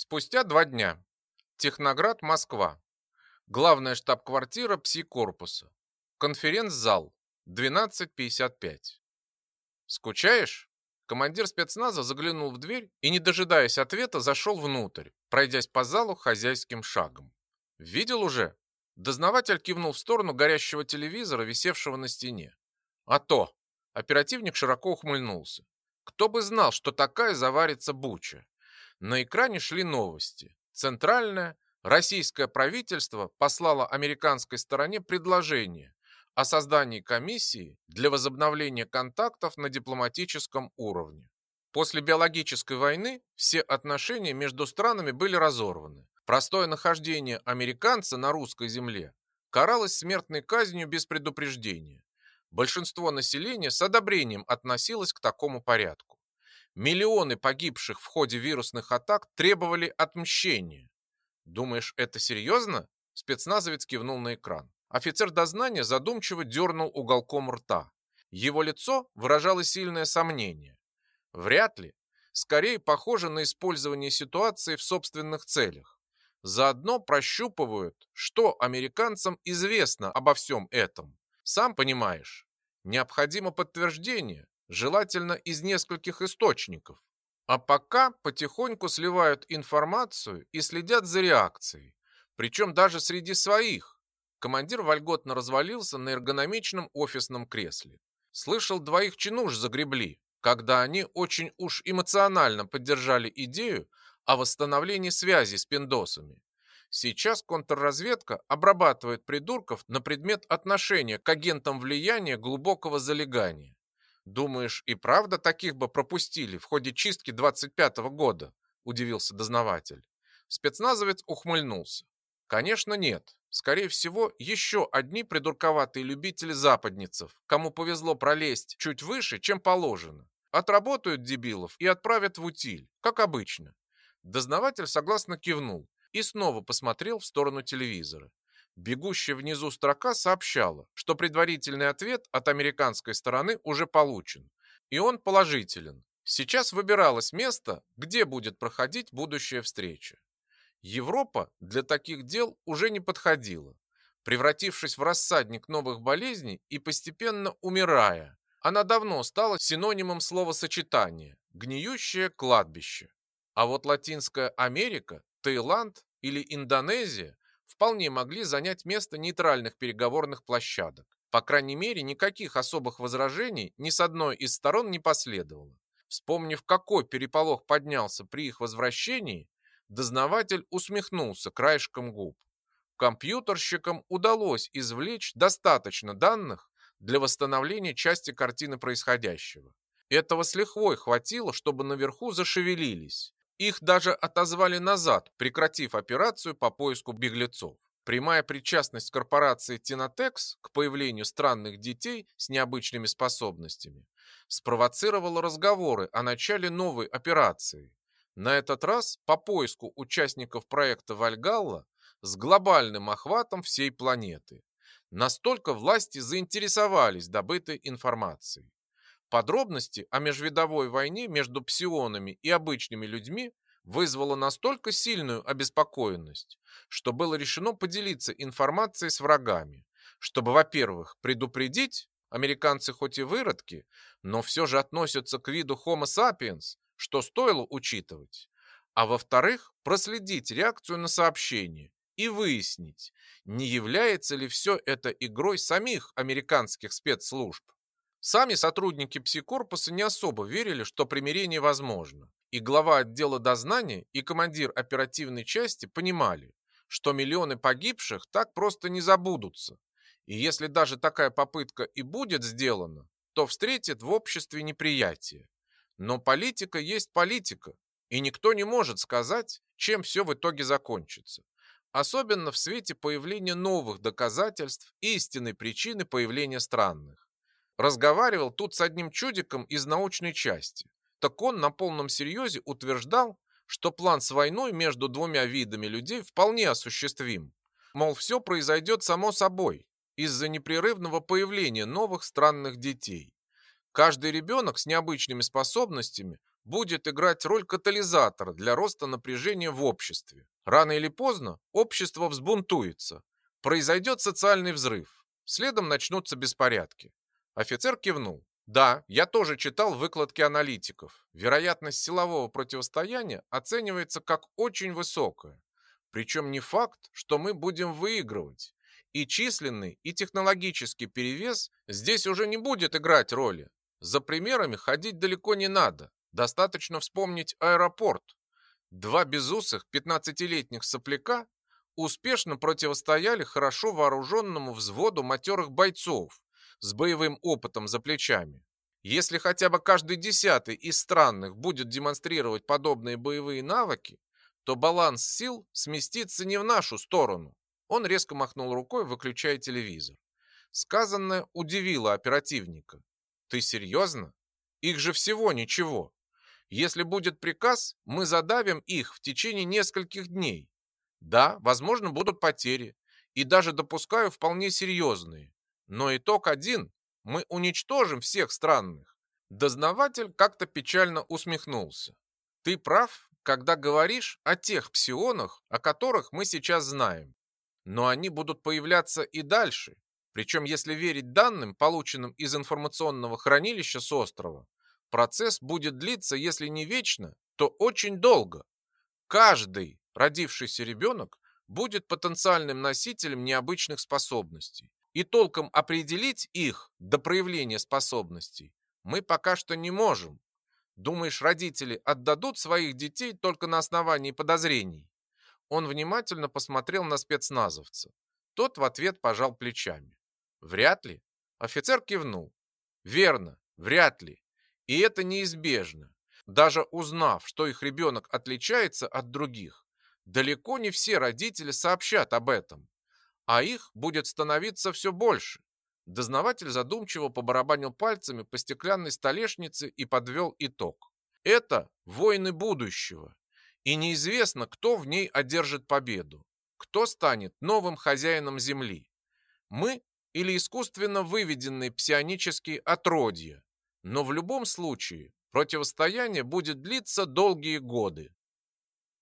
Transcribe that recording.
Спустя два дня. Техноград, Москва. Главная штаб-квартира пси-корпуса. Конференц-зал. 12.55. Скучаешь? Командир спецназа заглянул в дверь и, не дожидаясь ответа, зашел внутрь, пройдясь по залу хозяйским шагом. Видел уже? Дознаватель кивнул в сторону горящего телевизора, висевшего на стене. А то! Оперативник широко ухмыльнулся. Кто бы знал, что такая заварится буча. На экране шли новости. Центральное российское правительство послало американской стороне предложение о создании комиссии для возобновления контактов на дипломатическом уровне. После биологической войны все отношения между странами были разорваны. Простое нахождение американца на русской земле каралось смертной казнью без предупреждения. Большинство населения с одобрением относилось к такому порядку. Миллионы погибших в ходе вирусных атак требовали отмщения. Думаешь, это серьезно? Спецназовец кивнул на экран. Офицер дознания задумчиво дернул уголком рта. Его лицо выражало сильное сомнение. Вряд ли. Скорее похоже на использование ситуации в собственных целях. Заодно прощупывают, что американцам известно обо всем этом. Сам понимаешь, необходимо подтверждение, желательно из нескольких источников. А пока потихоньку сливают информацию и следят за реакцией, причем даже среди своих. Командир вольготно развалился на эргономичном офисном кресле. Слышал, двоих чинуш загребли, когда они очень уж эмоционально поддержали идею о восстановлении связи с пиндосами. Сейчас контрразведка обрабатывает придурков на предмет отношения к агентам влияния глубокого залегания. «Думаешь, и правда таких бы пропустили в ходе чистки 25-го года?» – удивился дознаватель. Спецназовец ухмыльнулся. «Конечно нет. Скорее всего, еще одни придурковатые любители западницев, кому повезло пролезть чуть выше, чем положено. Отработают дебилов и отправят в утиль, как обычно». Дознаватель согласно кивнул и снова посмотрел в сторону телевизора. Бегущая внизу строка сообщала, что предварительный ответ от американской стороны уже получен, и он положителен. Сейчас выбиралось место, где будет проходить будущая встреча. Европа для таких дел уже не подходила, превратившись в рассадник новых болезней и постепенно умирая. Она давно стала синонимом словосочетания «гниющее кладбище». А вот Латинская Америка, Таиланд или Индонезия вполне могли занять место нейтральных переговорных площадок. По крайней мере, никаких особых возражений ни с одной из сторон не последовало. Вспомнив, какой переполох поднялся при их возвращении, дознаватель усмехнулся краешком губ. Компьютерщикам удалось извлечь достаточно данных для восстановления части картины происходящего. Этого с лихвой хватило, чтобы наверху зашевелились. Их даже отозвали назад, прекратив операцию по поиску беглецов. Прямая причастность корпорации Тинотекс к появлению странных детей с необычными способностями спровоцировала разговоры о начале новой операции. На этот раз по поиску участников проекта Вальгалла с глобальным охватом всей планеты. Настолько власти заинтересовались добытой информацией. Подробности о межвидовой войне между псионами и обычными людьми вызвало настолько сильную обеспокоенность, что было решено поделиться информацией с врагами, чтобы, во-первых, предупредить, американцы хоть и выродки, но все же относятся к виду Homo sapiens, что стоило учитывать, а во-вторых, проследить реакцию на сообщение и выяснить, не является ли все это игрой самих американских спецслужб. Сами сотрудники псикорпуса не особо верили, что примирение возможно. И глава отдела дознания, и командир оперативной части понимали, что миллионы погибших так просто не забудутся. И если даже такая попытка и будет сделана, то встретит в обществе неприятие. Но политика есть политика, и никто не может сказать, чем все в итоге закончится. Особенно в свете появления новых доказательств истинной причины появления странных. Разговаривал тут с одним чудиком из научной части. Так он на полном серьезе утверждал, что план с войной между двумя видами людей вполне осуществим. Мол, все произойдет само собой из-за непрерывного появления новых странных детей. Каждый ребенок с необычными способностями будет играть роль катализатора для роста напряжения в обществе. Рано или поздно общество взбунтуется, произойдет социальный взрыв, следом начнутся беспорядки. Офицер кивнул. Да, я тоже читал выкладки аналитиков. Вероятность силового противостояния оценивается как очень высокая. Причем не факт, что мы будем выигрывать. И численный, и технологический перевес здесь уже не будет играть роли. За примерами ходить далеко не надо. Достаточно вспомнить аэропорт. Два безусых 15-летних сопляка успешно противостояли хорошо вооруженному взводу матерых бойцов с боевым опытом за плечами. Если хотя бы каждый десятый из странных будет демонстрировать подобные боевые навыки, то баланс сил сместится не в нашу сторону. Он резко махнул рукой, выключая телевизор. Сказанное удивило оперативника. Ты серьезно? Их же всего ничего. Если будет приказ, мы задавим их в течение нескольких дней. Да, возможно, будут потери. И даже допускаю вполне серьезные. Но итог один. Мы уничтожим всех странных. Дознаватель как-то печально усмехнулся. Ты прав, когда говоришь о тех псионах, о которых мы сейчас знаем. Но они будут появляться и дальше. Причем, если верить данным, полученным из информационного хранилища с острова, процесс будет длиться, если не вечно, то очень долго. Каждый родившийся ребенок будет потенциальным носителем необычных способностей. И толком определить их до проявления способностей мы пока что не можем. Думаешь, родители отдадут своих детей только на основании подозрений? Он внимательно посмотрел на спецназовца. Тот в ответ пожал плечами. Вряд ли. Офицер кивнул. Верно, вряд ли. И это неизбежно. Даже узнав, что их ребенок отличается от других, далеко не все родители сообщат об этом. А их будет становиться все больше. Дознаватель задумчиво побарабанил пальцами по стеклянной столешнице и подвел итог. Это войны будущего и неизвестно, кто в ней одержит победу, кто станет новым хозяином Земли. Мы или искусственно выведенные псионические отродья, но в любом случае противостояние будет длиться долгие годы.